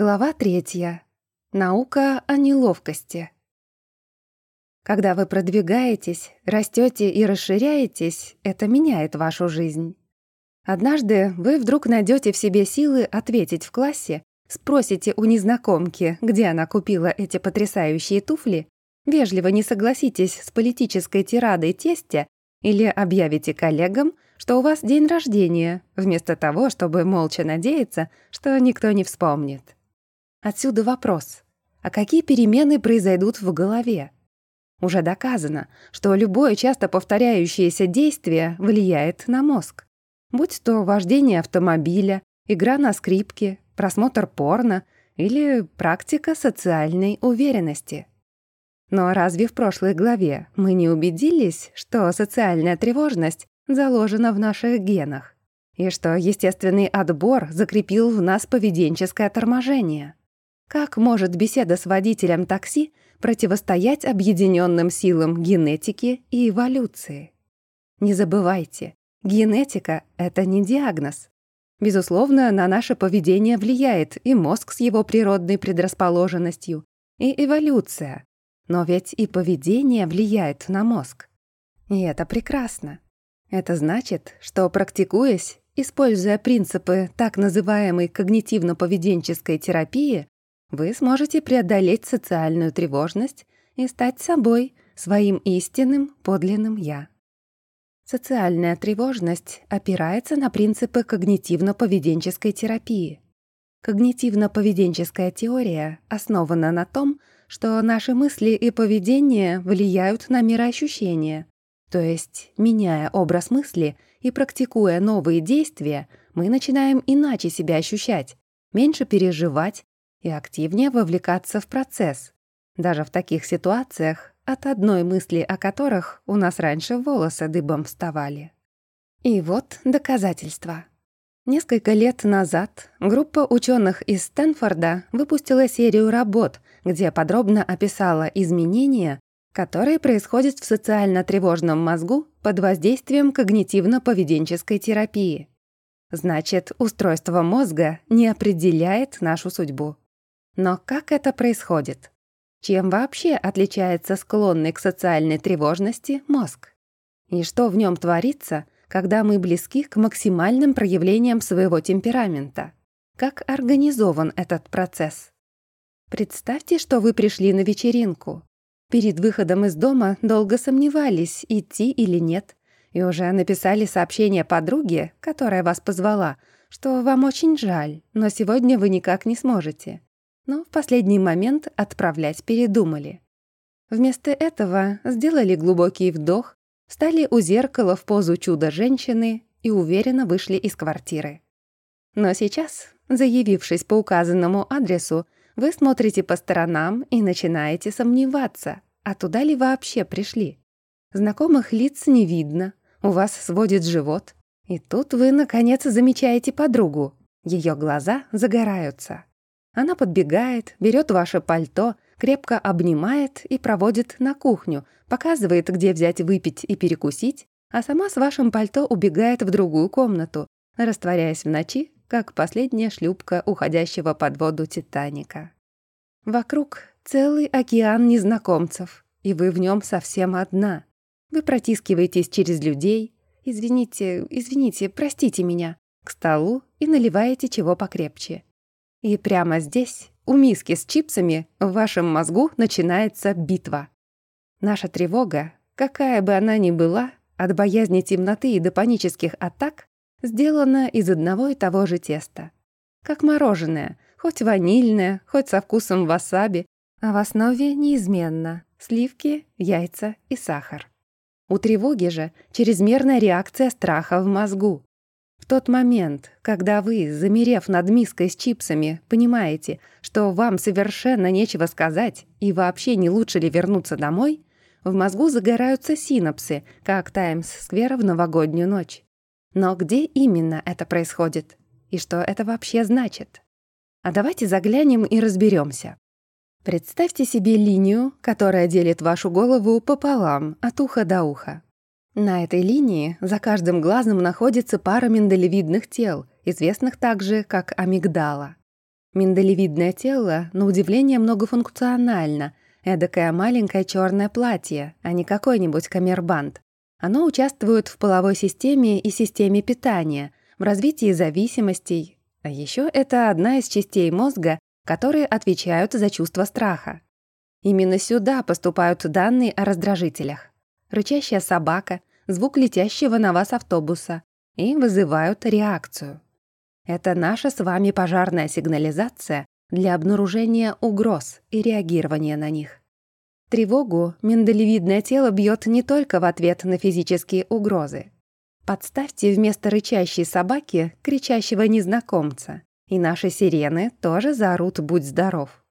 Глава третья. Наука о неловкости. Когда вы продвигаетесь, растете и расширяетесь, это меняет вашу жизнь. Однажды вы вдруг найдете в себе силы ответить в классе, спросите у незнакомки, где она купила эти потрясающие туфли, вежливо не согласитесь с политической тирадой тестя или объявите коллегам, что у вас день рождения, вместо того, чтобы молча надеяться, что никто не вспомнит. Отсюда вопрос. А какие перемены произойдут в голове? Уже доказано, что любое часто повторяющееся действие влияет на мозг. Будь то вождение автомобиля, игра на скрипке, просмотр порно или практика социальной уверенности. Но разве в прошлой главе мы не убедились, что социальная тревожность заложена в наших генах, и что естественный отбор закрепил в нас поведенческое торможение? Как может беседа с водителем такси противостоять объединенным силам генетики и эволюции? Не забывайте, генетика — это не диагноз. Безусловно, на наше поведение влияет и мозг с его природной предрасположенностью, и эволюция. Но ведь и поведение влияет на мозг. И это прекрасно. Это значит, что практикуясь, используя принципы так называемой когнитивно-поведенческой терапии, вы сможете преодолеть социальную тревожность и стать собой, своим истинным, подлинным «я». Социальная тревожность опирается на принципы когнитивно-поведенческой терапии. Когнитивно-поведенческая теория основана на том, что наши мысли и поведение влияют на мироощущение. То есть, меняя образ мысли и практикуя новые действия, мы начинаем иначе себя ощущать, меньше переживать, и активнее вовлекаться в процесс, даже в таких ситуациях, от одной мысли о которых у нас раньше волосы дыбом вставали. И вот доказательства. Несколько лет назад группа ученых из Стэнфорда выпустила серию работ, где подробно описала изменения, которые происходят в социально тревожном мозгу под воздействием когнитивно-поведенческой терапии. Значит, устройство мозга не определяет нашу судьбу. Но как это происходит? Чем вообще отличается склонный к социальной тревожности мозг? И что в нем творится, когда мы близки к максимальным проявлениям своего темперамента? Как организован этот процесс? Представьте, что вы пришли на вечеринку. Перед выходом из дома долго сомневались, идти или нет, и уже написали сообщение подруге, которая вас позвала, что вам очень жаль, но сегодня вы никак не сможете но в последний момент отправлять передумали. Вместо этого сделали глубокий вдох, встали у зеркала в позу чудо-женщины и уверенно вышли из квартиры. Но сейчас, заявившись по указанному адресу, вы смотрите по сторонам и начинаете сомневаться, а туда ли вообще пришли. Знакомых лиц не видно, у вас сводит живот, и тут вы, наконец, замечаете подругу. Ее глаза загораются. Она подбегает, берет ваше пальто, крепко обнимает и проводит на кухню, показывает, где взять выпить и перекусить, а сама с вашим пальто убегает в другую комнату, растворяясь в ночи, как последняя шлюпка уходящего под воду Титаника. Вокруг целый океан незнакомцев, и вы в нем совсем одна. Вы протискиваетесь через людей, извините, извините, простите меня, к столу и наливаете чего покрепче. И прямо здесь, у миски с чипсами, в вашем мозгу начинается битва. Наша тревога, какая бы она ни была, от боязни темноты и до панических атак, сделана из одного и того же теста. Как мороженое, хоть ванильное, хоть со вкусом васаби, а в основе неизменно сливки, яйца и сахар. У тревоги же чрезмерная реакция страха в мозгу. Тот момент, когда вы, замерев над миской с чипсами, понимаете, что вам совершенно нечего сказать и вообще не лучше ли вернуться домой, в мозгу загораются синапсы, как Таймс-сквер в новогоднюю ночь. Но где именно это происходит? И что это вообще значит? А давайте заглянем и разберемся. Представьте себе линию, которая делит вашу голову пополам, от уха до уха. На этой линии за каждым глазом находится пара миндалевидных тел, известных также как амигдала. Миндалевидное тело, на удивление, многофункционально. Эдакое маленькое черное платье, а не какой-нибудь камербанд. Оно участвует в половой системе и системе питания, в развитии зависимостей. А еще это одна из частей мозга, которые отвечают за чувство страха. Именно сюда поступают данные о раздражителях. Рычащая собака, звук летящего на вас автобуса и вызывают реакцию. Это наша с вами пожарная сигнализация для обнаружения угроз и реагирования на них. Тревогу миндалевидное тело бьет не только в ответ на физические угрозы. Подставьте вместо рычащей собаки кричащего незнакомца, и наши сирены тоже заорут «Будь здоров».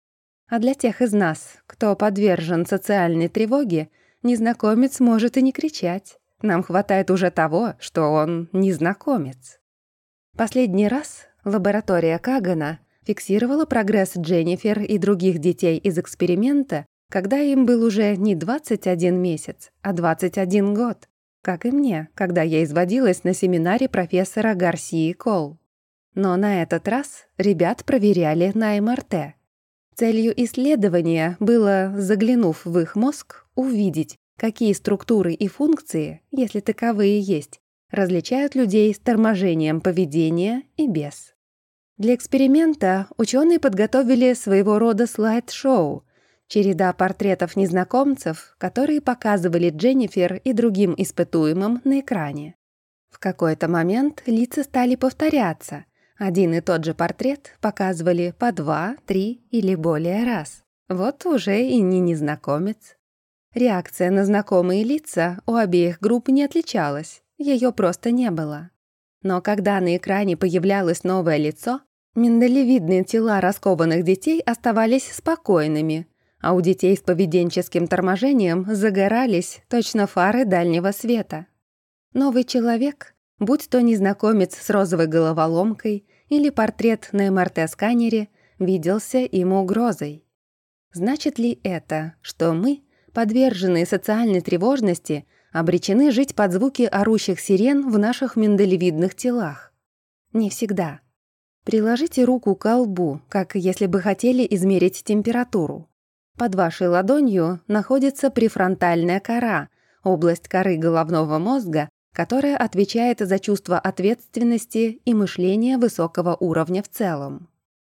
А для тех из нас, кто подвержен социальной тревоге, незнакомец может и не кричать. Нам хватает уже того, что он незнакомец. Последний раз лаборатория Кагана фиксировала прогресс Дженнифер и других детей из эксперимента, когда им был уже не 21 месяц, а 21 год, как и мне, когда я изводилась на семинаре профессора Гарсии Кол. Но на этот раз ребят проверяли на МРТ. Целью исследования было, заглянув в их мозг, увидеть, какие структуры и функции, если таковые есть, различают людей с торможением поведения и без. Для эксперимента ученые подготовили своего рода слайд-шоу, череда портретов незнакомцев, которые показывали Дженнифер и другим испытуемым на экране. В какой-то момент лица стали повторяться. Один и тот же портрет показывали по два, три или более раз. Вот уже и не незнакомец. Реакция на знакомые лица у обеих групп не отличалась. Ее просто не было. Но когда на экране появлялось новое лицо, миндалевидные тела раскованных детей оставались спокойными, а у детей с поведенческим торможением загорались точно фары дальнего света. Новый человек, будь то незнакомец с розовой головоломкой или портрет на МРТ-сканере, виделся им угрозой. Значит ли это, что мы, подверженные социальной тревожности, обречены жить под звуки орущих сирен в наших миндалевидных телах. Не всегда. Приложите руку к лбу, как если бы хотели измерить температуру. Под вашей ладонью находится префронтальная кора, область коры головного мозга, которая отвечает за чувство ответственности и мышление высокого уровня в целом.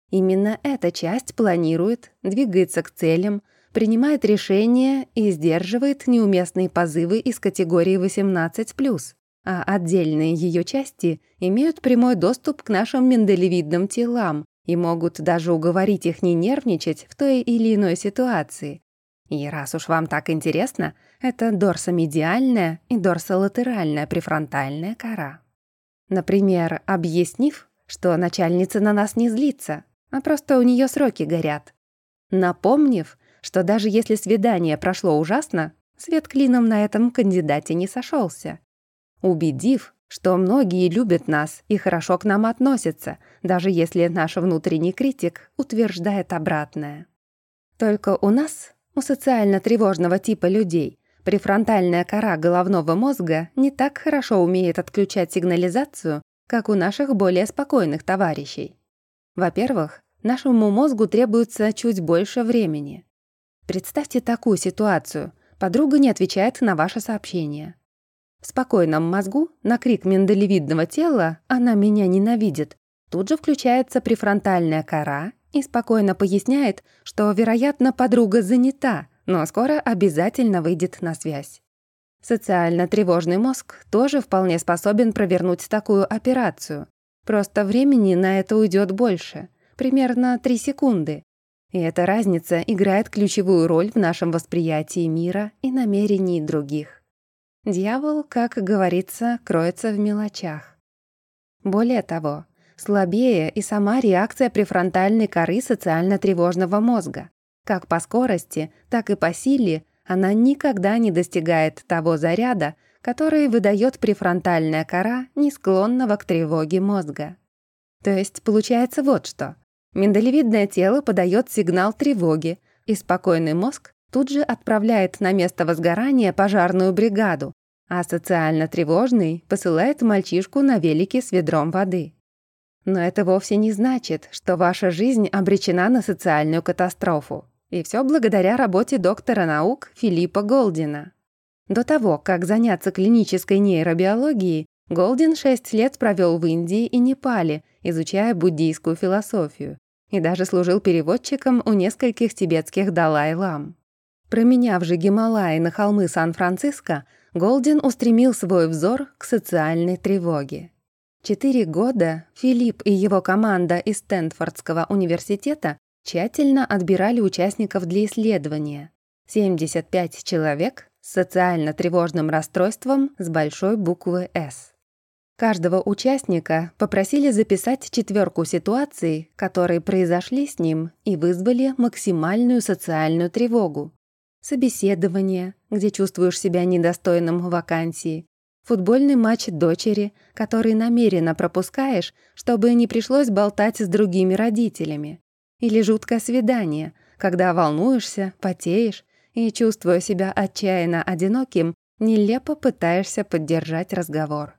Именно эта часть планирует, двигается к целям, принимает решения и сдерживает неуместные позывы из категории 18+, а отдельные ее части имеют прямой доступ к нашим миндалевидным телам и могут даже уговорить их не нервничать в той или иной ситуации. И раз уж вам так интересно, это дорсомедиальная и дорсолатеральная префронтальная кора. Например, объяснив, что начальница на нас не злится, а просто у нее сроки горят. Напомнив, что даже если свидание прошло ужасно, свет клином на этом кандидате не сошелся. Убедив, что многие любят нас и хорошо к нам относятся, даже если наш внутренний критик утверждает обратное. Только у нас, у социально тревожного типа людей, префронтальная кора головного мозга не так хорошо умеет отключать сигнализацию, как у наших более спокойных товарищей. Во-первых, нашему мозгу требуется чуть больше времени. Представьте такую ситуацию. Подруга не отвечает на ваше сообщение. В спокойном мозгу на крик миндалевидного тела «она меня ненавидит» тут же включается префронтальная кора и спокойно поясняет, что, вероятно, подруга занята, но скоро обязательно выйдет на связь. Социально тревожный мозг тоже вполне способен провернуть такую операцию. Просто времени на это уйдет больше, примерно 3 секунды. И эта разница играет ключевую роль в нашем восприятии мира и намерении других. Дьявол, как говорится, кроется в мелочах. Более того, слабее и сама реакция префронтальной коры социально-тревожного мозга. Как по скорости, так и по силе она никогда не достигает того заряда, который выдает префронтальная кора не склонного к тревоге мозга. То есть получается вот что. Миндалевидное тело подает сигнал тревоги, и спокойный мозг тут же отправляет на место возгорания пожарную бригаду, а социально тревожный посылает мальчишку на велике с ведром воды. Но это вовсе не значит, что ваша жизнь обречена на социальную катастрофу. И все благодаря работе доктора наук Филиппа Голдина. До того, как заняться клинической нейробиологией, Голдин шесть лет провел в Индии и Непале, изучая буддийскую философию, и даже служил переводчиком у нескольких тибетских Далай-лам. Променяв же Гималаи на холмы Сан-Франциско, Голдин устремил свой взор к социальной тревоге. Четыре года Филипп и его команда из Стэнфордского университета тщательно отбирали участников для исследования. 75 человек с социально тревожным расстройством с большой буквы «С». Каждого участника попросили записать четверку ситуаций, которые произошли с ним и вызвали максимальную социальную тревогу. Собеседование, где чувствуешь себя недостойным вакансии. Футбольный матч дочери, который намеренно пропускаешь, чтобы не пришлось болтать с другими родителями. Или жуткое свидание, когда волнуешься, потеешь и, чувствуя себя отчаянно одиноким, нелепо пытаешься поддержать разговор.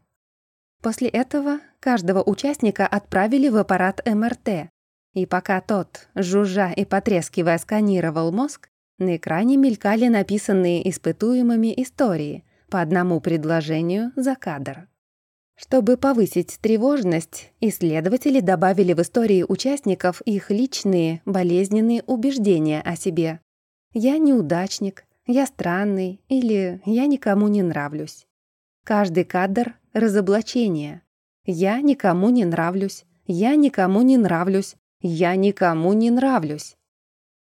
После этого каждого участника отправили в аппарат МРТ, и пока тот, жужжа и потрескивая, сканировал мозг, на экране мелькали написанные испытуемыми истории по одному предложению за кадр. Чтобы повысить тревожность, исследователи добавили в истории участников их личные болезненные убеждения о себе. «Я неудачник», «Я странный» или «Я никому не нравлюсь». Каждый кадр — разоблачение. «Я никому не нравлюсь», «Я никому не нравлюсь», «Я никому не нравлюсь».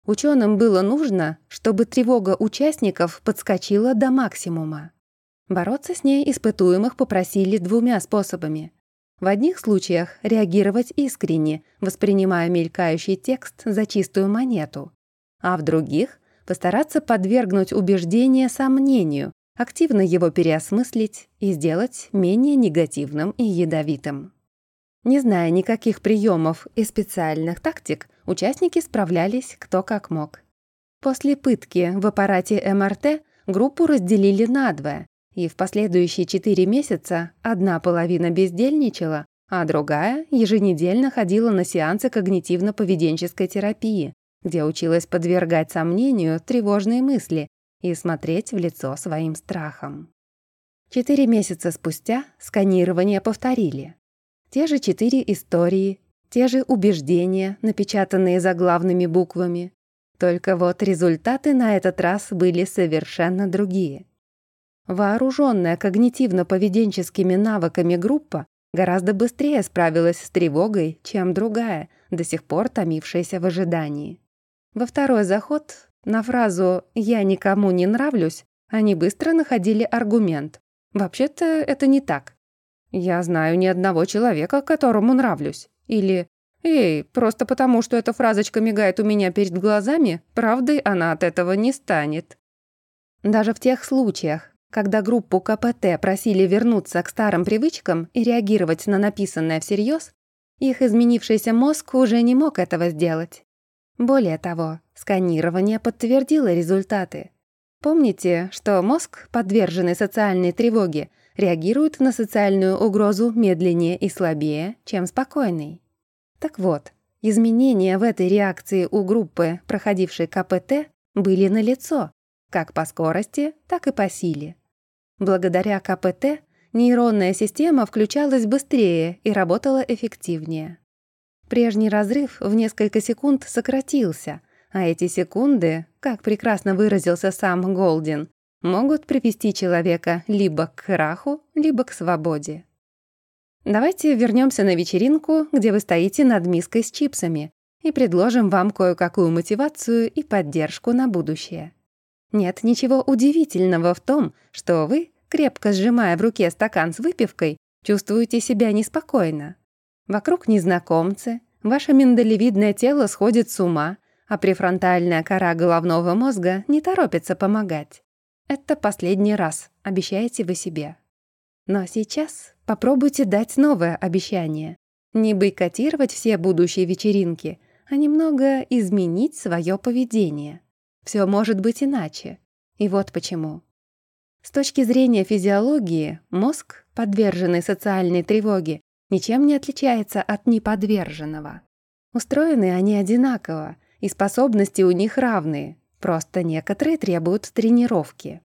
Ученым было нужно, чтобы тревога участников подскочила до максимума. Бороться с ней испытуемых попросили двумя способами. В одних случаях реагировать искренне, воспринимая мелькающий текст за чистую монету, а в других постараться подвергнуть убеждение сомнению, активно его переосмыслить и сделать менее негативным и ядовитым. Не зная никаких приемов и специальных тактик, участники справлялись кто как мог. После пытки в аппарате МРТ группу разделили надвое, и в последующие четыре месяца одна половина бездельничала, а другая еженедельно ходила на сеансы когнитивно-поведенческой терапии, где училась подвергать сомнению тревожные мысли и смотреть в лицо своим страхам. Четыре месяца спустя сканирование повторили. Те же четыре истории, те же убеждения, напечатанные заглавными буквами. Только вот результаты на этот раз были совершенно другие. Вооруженная когнитивно-поведенческими навыками группа гораздо быстрее справилась с тревогой, чем другая, до сих пор томившаяся в ожидании. Во второй заход на фразу «я никому не нравлюсь» они быстро находили аргумент. Вообще-то это не так. «Я знаю ни одного человека, которому нравлюсь». Или «Эй, просто потому, что эта фразочка мигает у меня перед глазами, правдой она от этого не станет». Даже в тех случаях, когда группу КПТ просили вернуться к старым привычкам и реагировать на написанное всерьез, их изменившийся мозг уже не мог этого сделать. Более того, сканирование подтвердило результаты. Помните, что мозг, подверженный социальной тревоге, реагирует на социальную угрозу медленнее и слабее, чем спокойный? Так вот, изменения в этой реакции у группы, проходившей КПТ, были налицо, как по скорости, так и по силе. Благодаря КПТ нейронная система включалась быстрее и работала эффективнее. Прежний разрыв в несколько секунд сократился, а эти секунды, как прекрасно выразился сам Голдин, могут привести человека либо к краху, либо к свободе. Давайте вернемся на вечеринку, где вы стоите над миской с чипсами, и предложим вам кое-какую мотивацию и поддержку на будущее. Нет ничего удивительного в том, что вы, крепко сжимая в руке стакан с выпивкой, чувствуете себя неспокойно. Вокруг незнакомцы, ваше миндалевидное тело сходит с ума, а префронтальная кора головного мозга не торопится помогать. Это последний раз, обещаете вы себе. Но сейчас попробуйте дать новое обещание. Не бойкотировать все будущие вечеринки, а немного изменить свое поведение. Все может быть иначе. И вот почему. С точки зрения физиологии, мозг, подверженный социальной тревоге, ничем не отличается от неподверженного. Устроены они одинаково, и способности у них равные, просто некоторые требуют тренировки.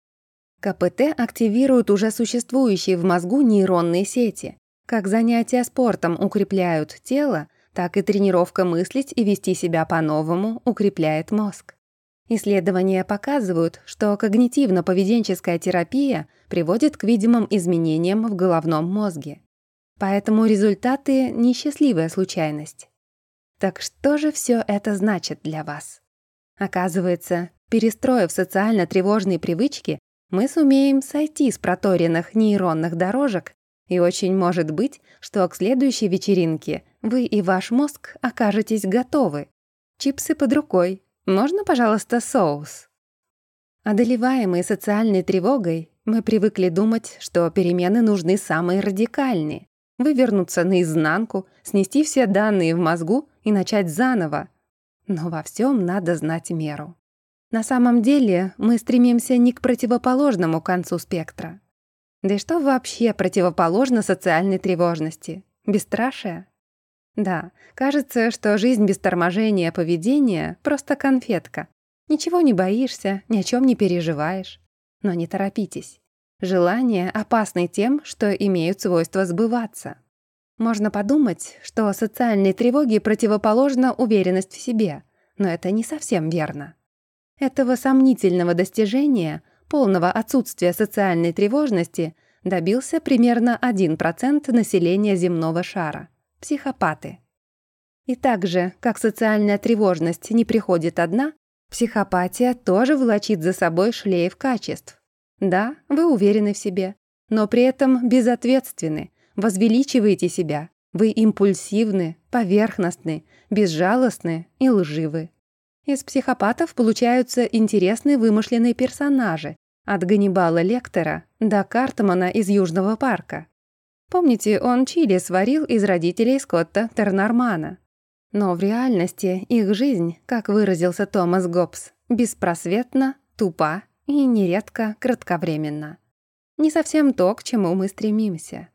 КПТ активирует уже существующие в мозгу нейронные сети. Как занятия спортом укрепляют тело, так и тренировка мыслить и вести себя по-новому укрепляет мозг. Исследования показывают, что когнитивно-поведенческая терапия приводит к видимым изменениям в головном мозге. Поэтому результаты – несчастливая случайность. Так что же все это значит для вас? Оказывается, перестроив социально тревожные привычки, мы сумеем сойти с проторенных нейронных дорожек, и очень может быть, что к следующей вечеринке вы и ваш мозг окажетесь готовы. Чипсы под рукой, можно, пожалуйста, соус?» Одолеваемые социальной тревогой, мы привыкли думать, что перемены нужны самые радикальные. Вывернуться наизнанку, снести все данные в мозгу и начать заново. Но во всем надо знать меру. На самом деле мы стремимся не к противоположному концу спектра. Да и что вообще противоположно социальной тревожности? Бесстрашие? Да, кажется, что жизнь без торможения поведения — просто конфетка. Ничего не боишься, ни о чем не переживаешь. Но не торопитесь. Желания опасны тем, что имеют свойство сбываться. Можно подумать, что социальной тревоге противоположна уверенность в себе, но это не совсем верно. Этого сомнительного достижения, полного отсутствия социальной тревожности, добился примерно 1% населения земного шара психопаты. И так же, как социальная тревожность не приходит одна, психопатия тоже влачит за собой шлейф качеств. Да, вы уверены в себе, но при этом безответственны, возвеличиваете себя, вы импульсивны, поверхностны, безжалостны и лживы. Из психопатов получаются интересные вымышленные персонажи, от Ганнибала Лектора до Картмана из Южного парка. Помните, он чили сварил из родителей Скотта Тернармана. Но в реальности их жизнь, как выразился Томас Гоббс, беспросветна, тупа и нередко кратковременна. Не совсем то, к чему мы стремимся.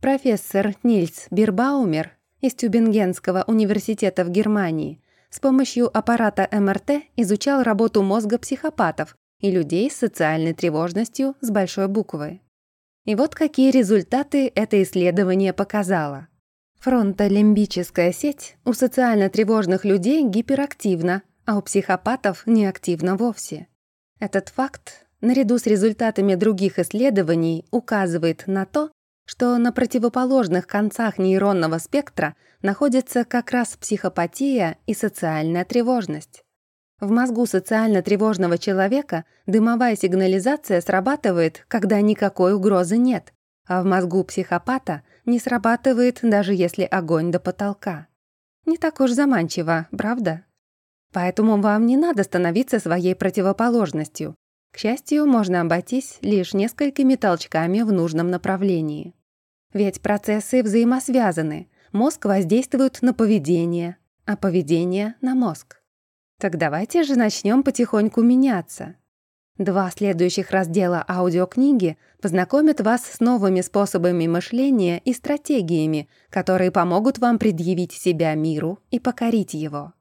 Профессор Нильс Бирбаумер из Тюбингенского университета в Германии с помощью аппарата МРТ изучал работу мозга психопатов и людей с социальной тревожностью с большой буквы. И вот какие результаты это исследование показало. Фронтолимбическая сеть у социально тревожных людей гиперактивна, а у психопатов неактивна вовсе. Этот факт, наряду с результатами других исследований, указывает на то, что на противоположных концах нейронного спектра находятся как раз психопатия и социальная тревожность. В мозгу социально тревожного человека дымовая сигнализация срабатывает, когда никакой угрозы нет, а в мозгу психопата не срабатывает, даже если огонь до потолка. Не так уж заманчиво, правда? Поэтому вам не надо становиться своей противоположностью. К счастью, можно обойтись лишь несколькими толчками в нужном направлении. Ведь процессы взаимосвязаны. Мозг воздействует на поведение, а поведение — на мозг. Так давайте же начнем потихоньку меняться. Два следующих раздела аудиокниги познакомят вас с новыми способами мышления и стратегиями, которые помогут вам предъявить себя миру и покорить его.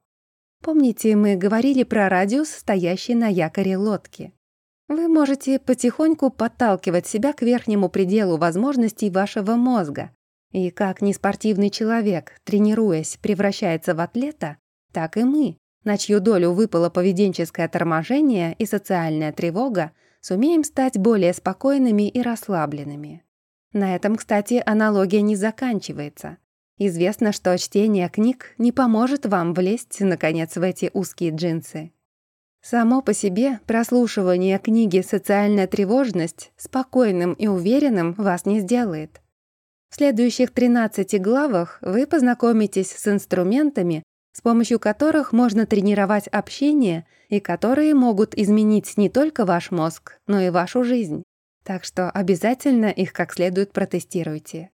Помните, мы говорили про радиус, стоящий на якоре лодки. Вы можете потихоньку подталкивать себя к верхнему пределу возможностей вашего мозга. И как неспортивный человек, тренируясь, превращается в атлета, так и мы, на чью долю выпало поведенческое торможение и социальная тревога, сумеем стать более спокойными и расслабленными. На этом, кстати, аналогия не заканчивается. Известно, что чтение книг не поможет вам влезть, наконец, в эти узкие джинсы. Само по себе прослушивание книги «Социальная тревожность» спокойным и уверенным вас не сделает. В следующих 13 главах вы познакомитесь с инструментами, с помощью которых можно тренировать общение и которые могут изменить не только ваш мозг, но и вашу жизнь. Так что обязательно их как следует протестируйте.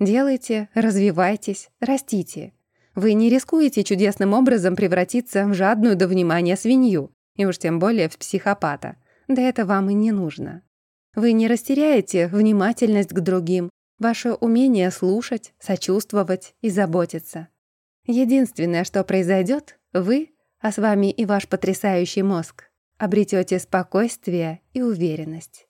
Делайте, развивайтесь, растите. Вы не рискуете чудесным образом превратиться в жадную до внимания свинью, и уж тем более в психопата. Да это вам и не нужно. Вы не растеряете внимательность к другим, ваше умение слушать, сочувствовать и заботиться. Единственное, что произойдет, вы, а с вами и ваш потрясающий мозг, обретете спокойствие и уверенность.